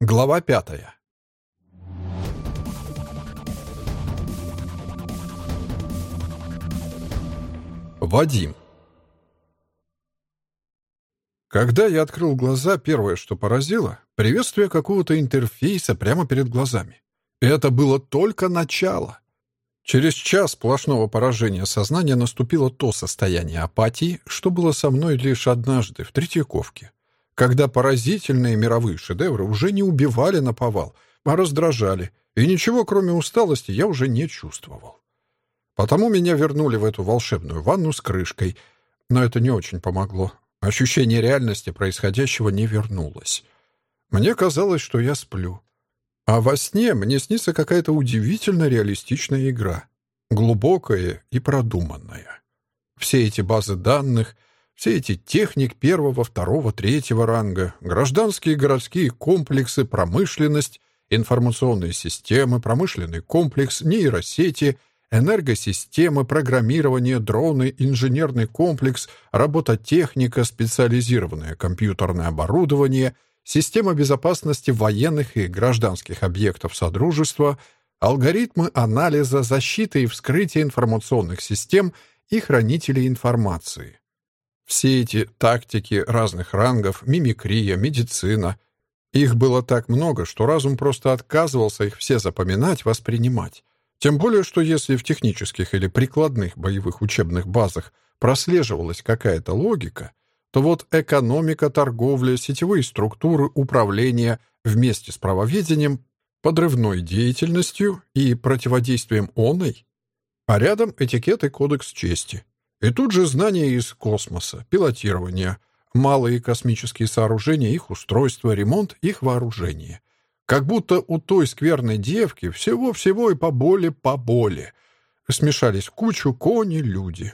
Глава пятая. Вадим. Когда я открыл глаза, первое, что поразило — приветствие какого-то интерфейса прямо перед глазами. И это было только начало. Через час сплошного поражения сознания наступило то состояние апатии, что было со мной лишь однажды в Третьяковке когда поразительные мировые шедевры уже не убивали на повал, а раздражали, и ничего, кроме усталости, я уже не чувствовал. Потому меня вернули в эту волшебную ванну с крышкой, но это не очень помогло. Ощущение реальности происходящего не вернулось. Мне казалось, что я сплю. А во сне мне снится какая-то удивительно реалистичная игра, глубокая и продуманная. Все эти базы данных — все эти техник первого, второго, третьего ранга, гражданские городские комплексы, промышленность, информационные системы, промышленный комплекс, нейросети, энергосистемы, программирование, дроны, инженерный комплекс, робототехника, специализированное компьютерное оборудование, система безопасности военных и гражданских объектов Содружества, алгоритмы анализа, защиты и вскрытия информационных систем и хранителей информации. Все эти тактики разных рангов, мимикрия, медицина. Их было так много, что разум просто отказывался их все запоминать, воспринимать. Тем более, что если в технических или прикладных боевых учебных базах прослеживалась какая-то логика, то вот экономика, торговля, сетевые структуры, управление вместе с правоведением, подрывной деятельностью и противодействием оной, а рядом этикет и кодекс чести. И тут же знания из космоса, пилотирование, малые космические сооружения, их устройство, ремонт, их вооружение. Как будто у той скверной девки всего-всего и поболе-поболе. Смешались кучу кони, люди.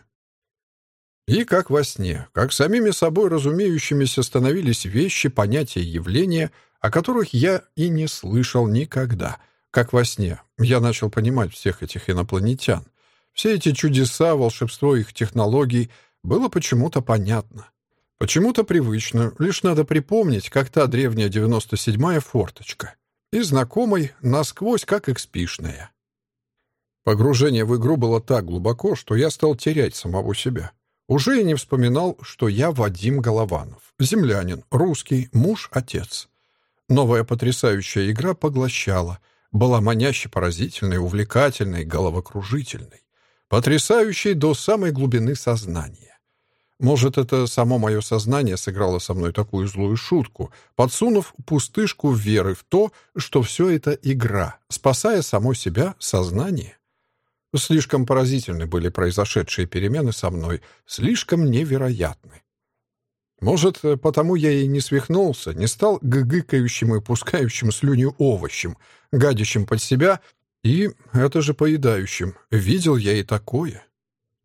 И как во сне, как самими собой разумеющимися становились вещи, понятия, явления, о которых я и не слышал никогда. Как во сне я начал понимать всех этих инопланетян. Все эти чудеса, волшебство их технологий было почему-то понятно. Почему-то привычно, лишь надо припомнить, как та древняя 97-я форточка. И знакомой насквозь, как экспишная. Погружение в игру было так глубоко, что я стал терять самого себя. Уже и не вспоминал, что я Вадим Голованов, землянин, русский, муж, отец. Новая потрясающая игра поглощала, была маняще поразительной, увлекательной, головокружительной потрясающей до самой глубины сознания. Может, это само мое сознание сыграло со мной такую злую шутку, подсунув пустышку веры в то, что все это игра, спасая само себя сознание. Слишком поразительны были произошедшие перемены со мной, слишком невероятны. Может, потому я и не свихнулся, не стал гыгыкающим и пускающим слюнью овощем, гадящим под себя и это же поедающим. Видел я и такое.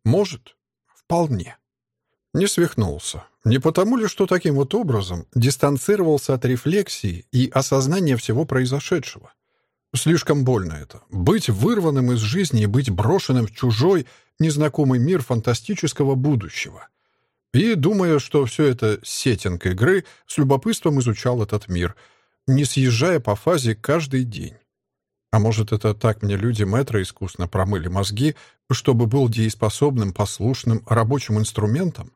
Может, вполне. Не свихнулся. Не потому ли, что таким вот образом дистанцировался от рефлексии и осознания всего произошедшего? Слишком больно это. Быть вырванным из жизни и быть брошенным в чужой, незнакомый мир фантастического будущего. И, думая, что все это сеттинг игры, с любопытством изучал этот мир, не съезжая по фазе каждый день. А может, это так мне люди метро искусно промыли мозги, чтобы был дееспособным, послушным, рабочим инструментом?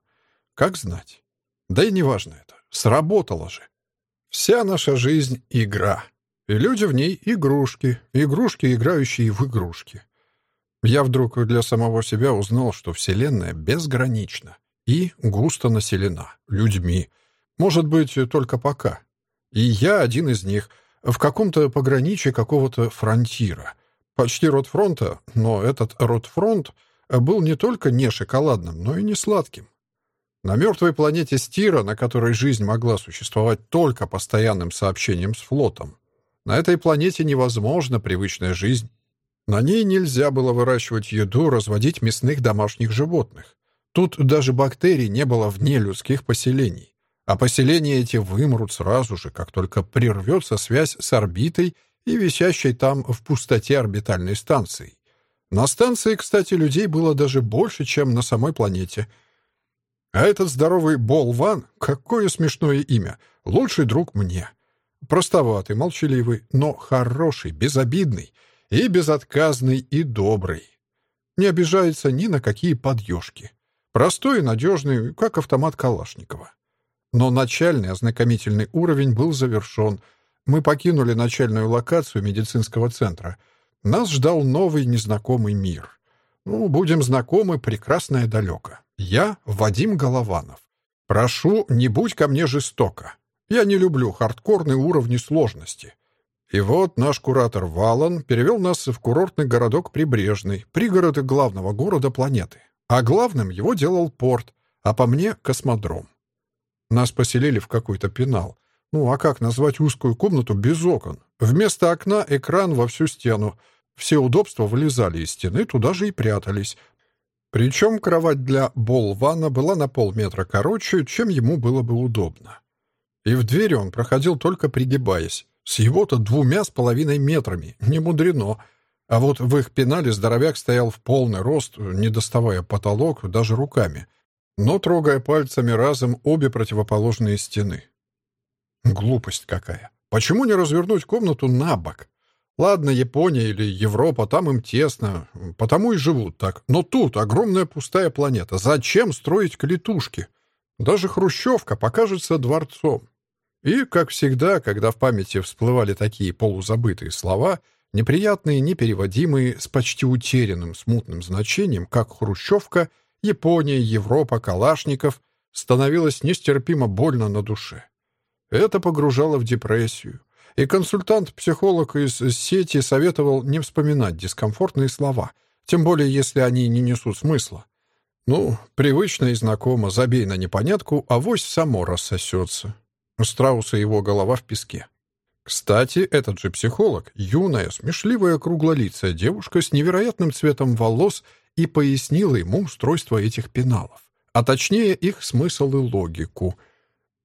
Как знать? Да и неважно это. Сработало же. Вся наша жизнь — игра. И люди в ней — игрушки. Игрушки, играющие в игрушки. Я вдруг для самого себя узнал, что Вселенная безгранична и густо населена людьми. Может быть, только пока. И я один из них — в каком-то пограничье какого-то фронтира. Почти род фронта, но этот род фронт был не только не шоколадным, но и не сладким. На мертвой планете Стира, на которой жизнь могла существовать только постоянным сообщением с флотом, на этой планете невозможна привычная жизнь. На ней нельзя было выращивать еду, разводить мясных домашних животных. Тут даже бактерий не было вне людских поселений а поселения эти вымрут сразу же, как только прервется связь с орбитой и висящей там в пустоте орбитальной станцией. На станции, кстати, людей было даже больше, чем на самой планете. А этот здоровый Болван, какое смешное имя, лучший друг мне. Простоватый, молчаливый, но хороший, безобидный и безотказный и добрый. Не обижается ни на какие подъежки. Простой и надежный, как автомат Калашникова. Но начальный ознакомительный уровень был завершен. Мы покинули начальную локацию медицинского центра. Нас ждал новый незнакомый мир. Ну, будем знакомы, прекрасное далеко. Я Вадим Голованов. Прошу, не будь ко мне жестоко. Я не люблю хардкорные уровни сложности. И вот наш куратор Валан перевел нас в курортный городок Прибрежный, пригород главного города планеты. А главным его делал порт, а по мне — космодром. Нас поселили в какой-то пенал. Ну, а как назвать узкую комнату без окон? Вместо окна экран во всю стену. Все удобства вылезали из стены, туда же и прятались. Причем кровать для Болвана была на полметра короче, чем ему было бы удобно. И в двери он проходил только пригибаясь. С его-то двумя с половиной метрами. Не мудрено. А вот в их пенале здоровяк стоял в полный рост, не доставая потолок даже руками, но трогая пальцами разом обе противоположные стены. Глупость какая. Почему не развернуть комнату на бок? Ладно, Япония или Европа, там им тесно, потому и живут так. Но тут огромная пустая планета. Зачем строить клетушки? Даже хрущевка покажется дворцом. И, как всегда, когда в памяти всплывали такие полузабытые слова, неприятные, непереводимые, с почти утерянным смутным значением, как «хрущевка», «Япония», «Европа», «Калашников», становилось нестерпимо больно на душе. Это погружало в депрессию. И консультант-психолог из сети советовал не вспоминать дискомфортные слова, тем более если они не несут смысла. Ну, привычно и знакомо, забей на непонятку, а вось само рассосется. Страуса его голова в песке. Кстати, этот же психолог, юная, смешливая круглолицая девушка с невероятным цветом волос и пояснила ему устройство этих пеналов, а точнее их смысл и логику.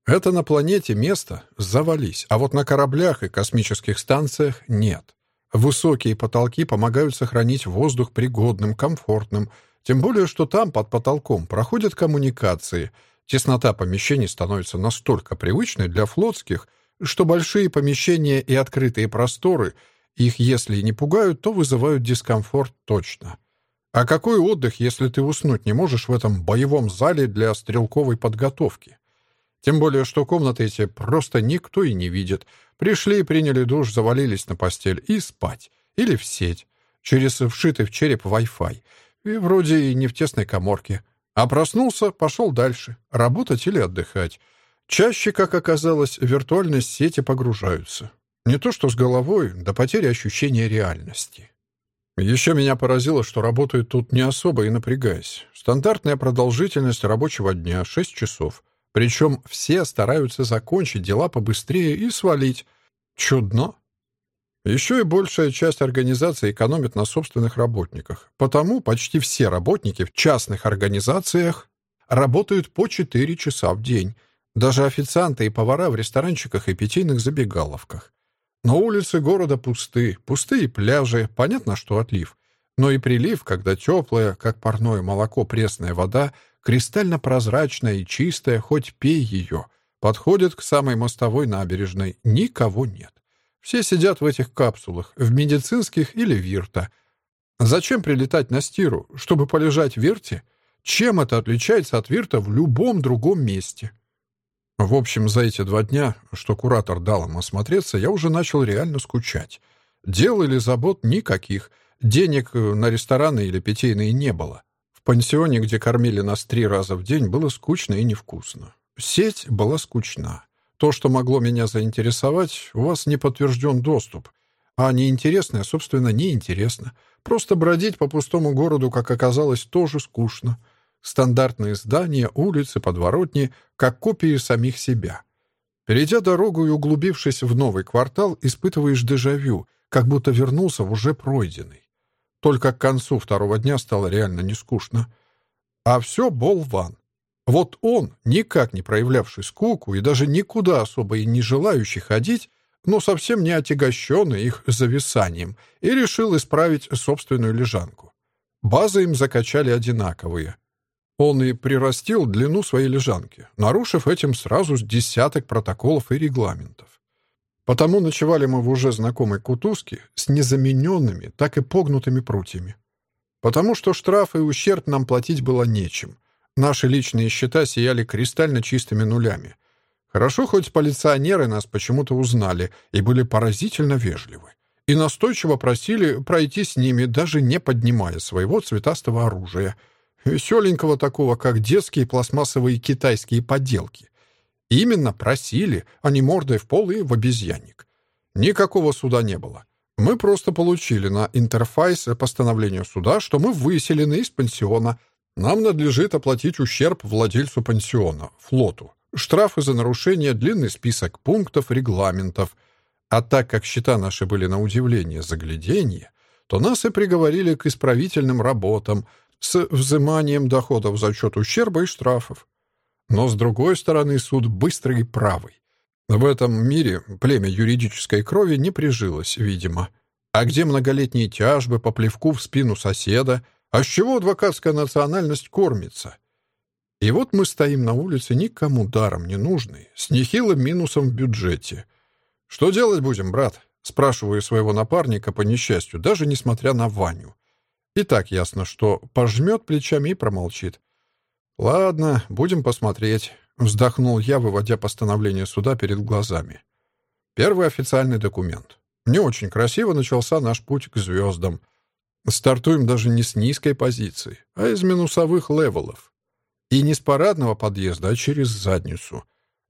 Это на планете место завались, а вот на кораблях и космических станциях нет. Высокие потолки помогают сохранить воздух пригодным, комфортным, тем более, что там, под потолком, проходят коммуникации — Теснота помещений становится настолько привычной для флотских, что большие помещения и открытые просторы их, если и не пугают, то вызывают дискомфорт точно. А какой отдых, если ты уснуть не можешь в этом боевом зале для стрелковой подготовки? Тем более, что комнаты эти просто никто и не видит. Пришли, приняли душ, завалились на постель и спать. Или в сеть. Через вшитый в череп Wi-Fi. И вроде и не в тесной коморке. А проснулся, пошел дальше, работать или отдыхать. Чаще, как оказалось, в виртуальность сети погружаются. Не то что с головой, до потери ощущения реальности. Еще меня поразило, что работают тут не особо и напрягаясь. Стандартная продолжительность рабочего дня — 6 часов. Причем все стараются закончить дела побыстрее и свалить. Чудно. Еще и большая часть организаций экономит на собственных работниках. Потому почти все работники в частных организациях работают по 4 часа в день. Даже официанты и повара в ресторанчиках и питейных забегаловках. Но улицы города пусты, пустые пляжи, понятно, что отлив. Но и прилив, когда теплая, как парное молоко, пресная вода, кристально прозрачная и чистая, хоть пей ее, подходит к самой мостовой набережной, никого нет. Все сидят в этих капсулах, в медицинских или вирта. Зачем прилетать на стиру? Чтобы полежать в вирте? Чем это отличается от вирта в любом другом месте? В общем, за эти два дня, что куратор дал им осмотреться, я уже начал реально скучать. Дел или забот никаких. Денег на рестораны или питейные не было. В пансионе, где кормили нас три раза в день, было скучно и невкусно. Сеть была скучна. То, что могло меня заинтересовать, у вас не подтвержден доступ. А неинтересное, собственно, неинтересно. Просто бродить по пустому городу, как оказалось, тоже скучно. Стандартные здания, улицы, подворотни, как копии самих себя. Перейдя дорогу и углубившись в новый квартал, испытываешь дежавю, как будто вернулся в уже пройденный. Только к концу второго дня стало реально не скучно. А все болван. Вот он, никак не проявлявший скуку и даже никуда особо и не желающий ходить, но совсем не отягощенный их зависанием, и решил исправить собственную лежанку. Базы им закачали одинаковые. Он и прирастил длину своей лежанки, нарушив этим сразу с десяток протоколов и регламентов. Потому ночевали мы в уже знакомой кутузке с незамененными, так и погнутыми прутьями. Потому что штраф и ущерб нам платить было нечем. Наши личные счета сияли кристально чистыми нулями. Хорошо, хоть полиционеры нас почему-то узнали и были поразительно вежливы. И настойчиво просили пройти с ними, даже не поднимая своего цветастого оружия. Веселенького такого, как детские пластмассовые китайские подделки. Именно просили, а не мордой в пол и в обезьянник. Никакого суда не было. Мы просто получили на интерфейс постановление суда, что мы выселены из пансиона. Нам надлежит оплатить ущерб владельцу пансиона, флоту. Штрафы за нарушение, длинный список пунктов, регламентов. А так как счета наши были на удивление загляденье, то нас и приговорили к исправительным работам с взиманием доходов за счет ущерба и штрафов. Но, с другой стороны, суд быстрый и правый. В этом мире племя юридической крови не прижилось, видимо. А где многолетние тяжбы по плевку в спину соседа? А с чего адвокатская национальность кормится? И вот мы стоим на улице, никому даром не нужный, с нехилым минусом в бюджете. «Что делать будем, брат?» — спрашиваю своего напарника по несчастью, даже не смотря на Ваню. И так ясно, что пожмет плечами и промолчит. «Ладно, будем посмотреть. Вздохнул я, выводя постановление суда перед глазами. Первый официальный документ. Не очень красиво начался наш путь к звездам. Стартуем даже не с низкой позиции, а из минусовых левелов. И не с парадного подъезда, а через задницу.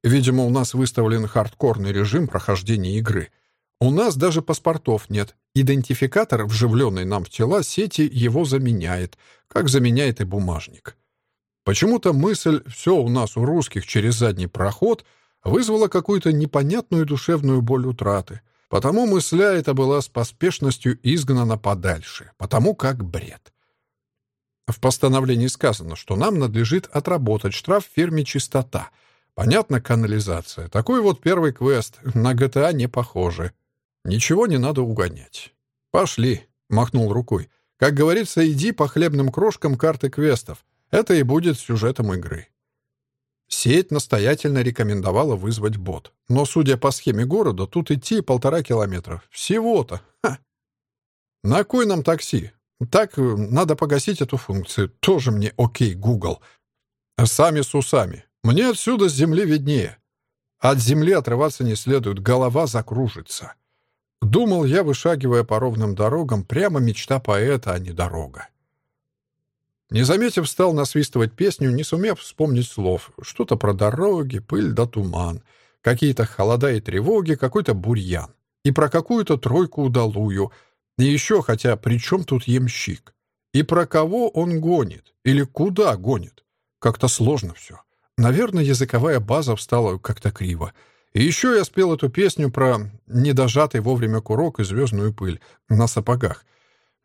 Видимо, у нас выставлен хардкорный режим прохождения игры. У нас даже паспортов нет. Идентификатор, вживленный нам в тела сети, его заменяет, как заменяет и бумажник. Почему-то мысль «все у нас у русских через задний проход» вызвала какую-то непонятную душевную боль утраты. Потому мысля эта была с поспешностью изгнана подальше, потому как бред. В постановлении сказано, что нам надлежит отработать штраф в фирме «Чистота». Понятно, канализация. Такой вот первый квест. На GTA не похоже. Ничего не надо угонять. «Пошли», — махнул рукой. «Как говорится, иди по хлебным крошкам карты квестов. Это и будет сюжетом игры. Сеть настоятельно рекомендовала вызвать бот. Но, судя по схеме города, тут идти полтора километра. Всего-то. На кой нам такси? Так, э, надо погасить эту функцию. Тоже мне окей, Google. Сами с усами. Мне отсюда с земли виднее. От земли отрываться не следует, голова закружится. Думал я, вышагивая по ровным дорогам, прямо мечта поэта, а не дорога. Не заметив, стал насвистывать песню, не сумев вспомнить слов. Что-то про дороги, пыль да туман. Какие-то холода и тревоги, какой-то бурьян. И про какую-то тройку удалую. И еще, хотя при чем тут ямщик? И про кого он гонит? Или куда гонит? Как-то сложно все. Наверное, языковая база встала как-то криво. И еще я спел эту песню про недожатый вовремя курок и звездную пыль на сапогах.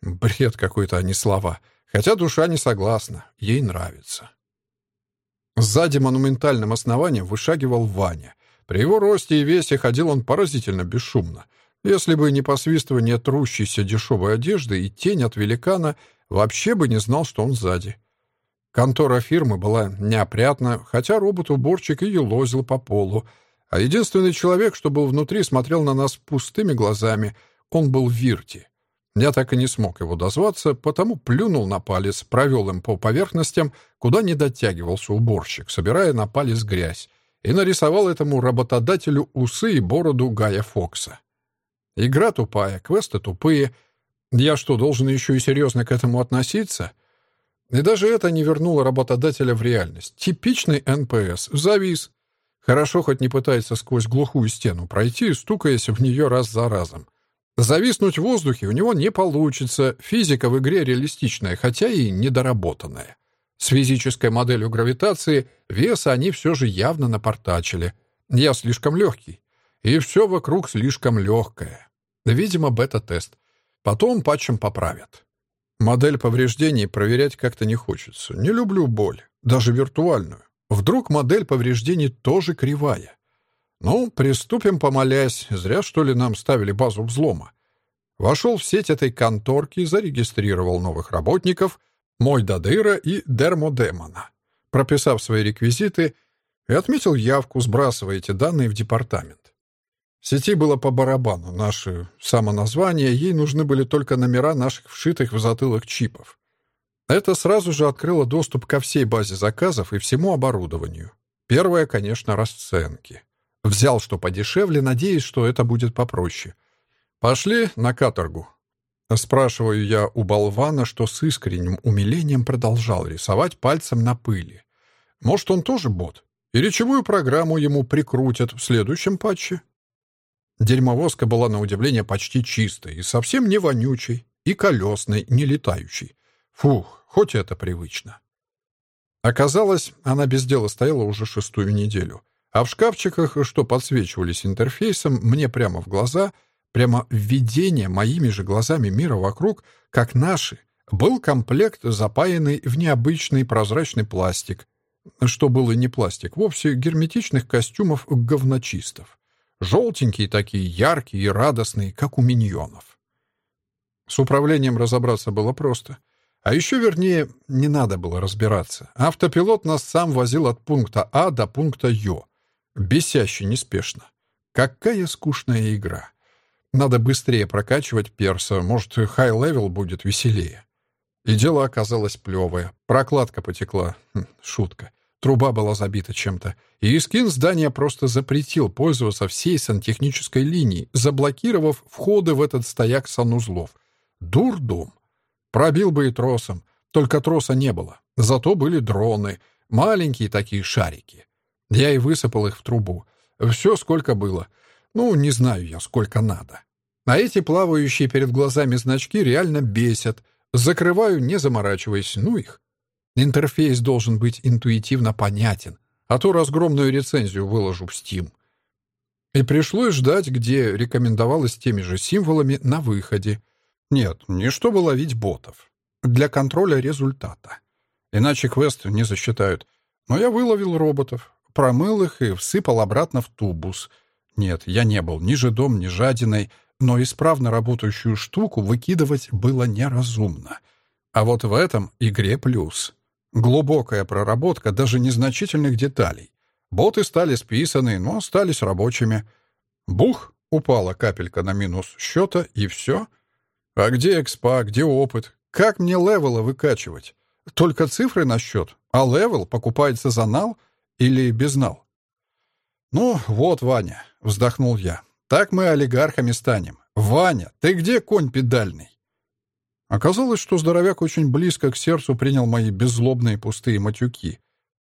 Бред какой-то, а не слова. Хотя душа не согласна, ей нравится. Сзади монументальным основанием вышагивал Ваня. При его росте и весе ходил он поразительно бесшумно. Если бы не посвистывание трущейся дешевой одежды и тень от великана, вообще бы не знал, что он сзади. Контора фирмы была неопрятна, хотя робот-уборщик и елозил по полу, а единственный человек, что был внутри, смотрел на нас пустыми глазами. Он был Вирти. Я так и не смог его дозваться, потому плюнул на палец, провел им по поверхностям, куда не дотягивался уборщик, собирая на палец грязь, и нарисовал этому работодателю усы и бороду Гая Фокса. Игра тупая, квесты тупые. Я что, должен еще и серьезно к этому относиться? И даже это не вернуло работодателя в реальность. Типичный НПС. Завис. Хорошо хоть не пытается сквозь глухую стену пройти, стукаясь в нее раз за разом. Зависнуть в воздухе у него не получится, физика в игре реалистичная, хотя и недоработанная. С физической моделью гравитации веса они все же явно напортачили. Я слишком легкий. И все вокруг слишком легкое. Видимо, бета-тест. Потом патчем поправят. Модель повреждений проверять как-то не хочется. Не люблю боль, даже виртуальную. Вдруг модель повреждений тоже кривая. Ну, приступим, помолясь. Зря, что ли, нам ставили базу взлома. Вошел в сеть этой конторки, зарегистрировал новых работников, мой Дадыра и Дермодемона, прописав свои реквизиты и отметил явку, сбрасывая эти данные в департамент. Сети было по барабану. Наши самоназвания, ей нужны были только номера наших вшитых в затылок чипов. Это сразу же открыло доступ ко всей базе заказов и всему оборудованию. Первое, конечно, расценки. Взял что подешевле, надеясь, что это будет попроще. Пошли на каторгу. Спрашиваю я у болвана, что с искренним умилением продолжал рисовать пальцем на пыли. Может, он тоже бот? И речевую программу ему прикрутят в следующем патче? Дерьмовозка была на удивление почти чистой и совсем не вонючей, и колесной, не летающей. Фух, хоть это привычно. Оказалось, она без дела стояла уже шестую неделю. А в шкафчиках, что подсвечивались интерфейсом, мне прямо в глаза, прямо введение моими же глазами мира вокруг, как наши, был комплект, запаянный в необычный прозрачный пластик, что был и не пластик, вовсе герметичных костюмов говночистов. Желтенькие такие, яркие и радостные, как у миньонов. С управлением разобраться было просто. А еще, вернее, не надо было разбираться. Автопилот нас сам возил от пункта А до пункта Ё. Бесяще неспешно. Какая скучная игра. Надо быстрее прокачивать перса, может, high level будет веселее. И дело оказалось плевое. Прокладка потекла. Хм, шутка. Труба была забита чем-то. И Искин здания просто запретил пользоваться всей сантехнической линией, заблокировав входы в этот стояк санузлов. Дурдом. Пробил бы и тросом. Только троса не было. Зато были дроны. Маленькие такие шарики. Я и высыпал их в трубу. Все сколько было. Ну, не знаю я, сколько надо. А эти плавающие перед глазами значки реально бесят. Закрываю, не заморачиваясь. Ну их. Интерфейс должен быть интуитивно понятен, а то разгромную рецензию выложу в Steam. И пришлось ждать, где рекомендовалось теми же символами на выходе. Нет, не чтобы ловить ботов. Для контроля результата. Иначе квест не засчитают. Но я выловил роботов, промыл их и всыпал обратно в тубус. Нет, я не был ни жидом, ни жадиной, но исправно работающую штуку выкидывать было неразумно. А вот в этом игре плюс. Глубокая проработка даже незначительных деталей. Боты стали списаны, но остались рабочими. Бух, упала капелька на минус счета, и все. А где exp а, где опыт? Как мне level а выкачивать? Только цифры на счет, а level покупается за нал или без нал? «Ну, вот, Ваня», — вздохнул я, — «так мы олигархами станем. Ваня, ты где конь педальный?» Оказалось, что здоровяк очень близко к сердцу принял мои беззлобные пустые матюки.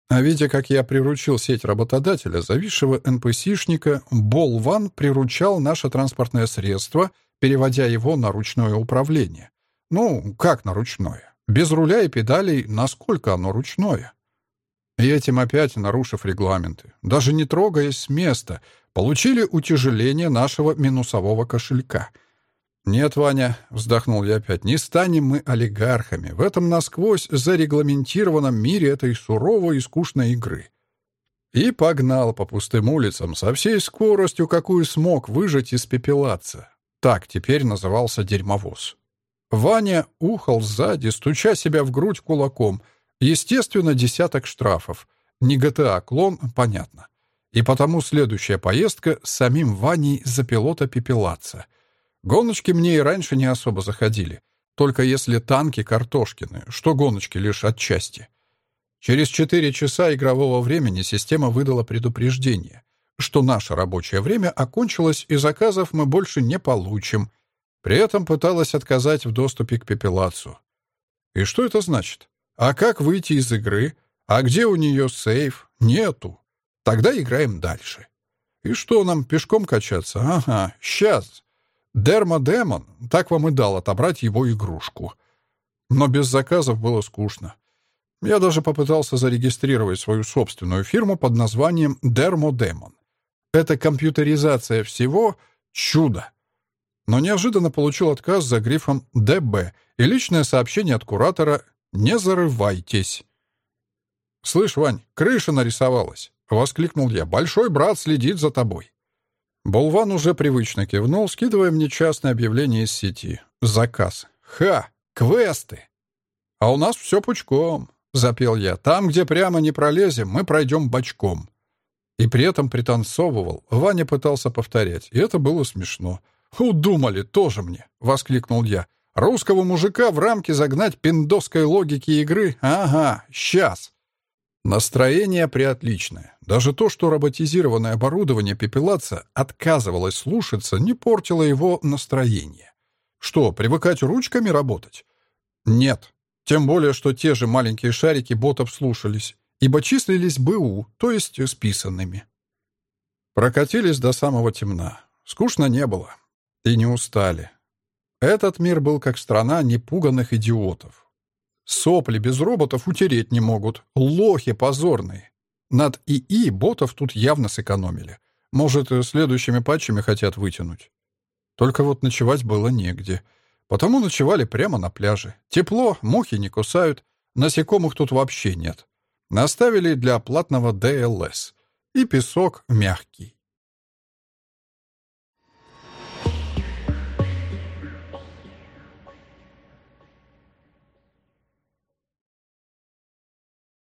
А видя, как я приручил сеть работодателя, зависшего NPC шника, Болван приручал наше транспортное средство, переводя его на ручное управление. Ну, как на ручное? Без руля и педалей, насколько оно ручное? И этим опять, нарушив регламенты, даже не трогаясь с места, получили утяжеление нашего минусового кошелька — «Нет, Ваня», — вздохнул я опять, — «не станем мы олигархами в этом насквозь зарегламентированном мире этой суровой и скучной игры». И погнал по пустым улицам со всей скоростью, какую смог выжать из пепелаца. Так теперь назывался дерьмовоз. Ваня ухал сзади, стуча себя в грудь кулаком. Естественно, десяток штрафов. Не ГТА-клон, понятно. И потому следующая поездка с самим Ваней за пилота пепелаца — Гоночки мне и раньше не особо заходили, только если танки Картошкины, что гоночки лишь отчасти. Через четыре часа игрового времени система выдала предупреждение, что наше рабочее время окончилось и заказов мы больше не получим. При этом пыталась отказать в доступе к пепелацу. И что это значит? А как выйти из игры? А где у нее сейф? Нету. Тогда играем дальше. И что нам, пешком качаться? Ага, сейчас. Дермодемон так вам и дал отобрать его игрушку. Но без заказов было скучно. Я даже попытался зарегистрировать свою собственную фирму под названием Дермодемон. Это компьютеризация всего — чудо. Но неожиданно получил отказ за грифом «ДБ» и личное сообщение от куратора «Не зарывайтесь». «Слышь, Вань, крыша нарисовалась!» — воскликнул я. «Большой брат следит за тобой». Болван уже привычно кивнул, скидывая мне частное объявление из сети. Заказ. Ха! Квесты! А у нас все пучком, — запел я. Там, где прямо не пролезем, мы пройдем бочком. И при этом пританцовывал. Ваня пытался повторять, и это было смешно. «Удумали, тоже мне!» — воскликнул я. «Русского мужика в рамки загнать пиндоской логики игры? Ага, сейчас!» Настроение приотличное. Даже то, что роботизированное оборудование пепелаца отказывалось слушаться, не портило его настроение. Что, привыкать ручками работать? Нет. Тем более, что те же маленькие шарики ботов слушались, ибо числились БУ, то есть списанными. Прокатились до самого темна. Скучно не было. И не устали. Этот мир был как страна непуганных идиотов. Сопли без роботов утереть не могут. Лохи позорные. Над ИИ ботов тут явно сэкономили. Может, следующими патчами хотят вытянуть. Только вот ночевать было негде. Потому ночевали прямо на пляже. Тепло, мухи не кусают, насекомых тут вообще нет. Наставили для платного ДЛС. И песок мягкий.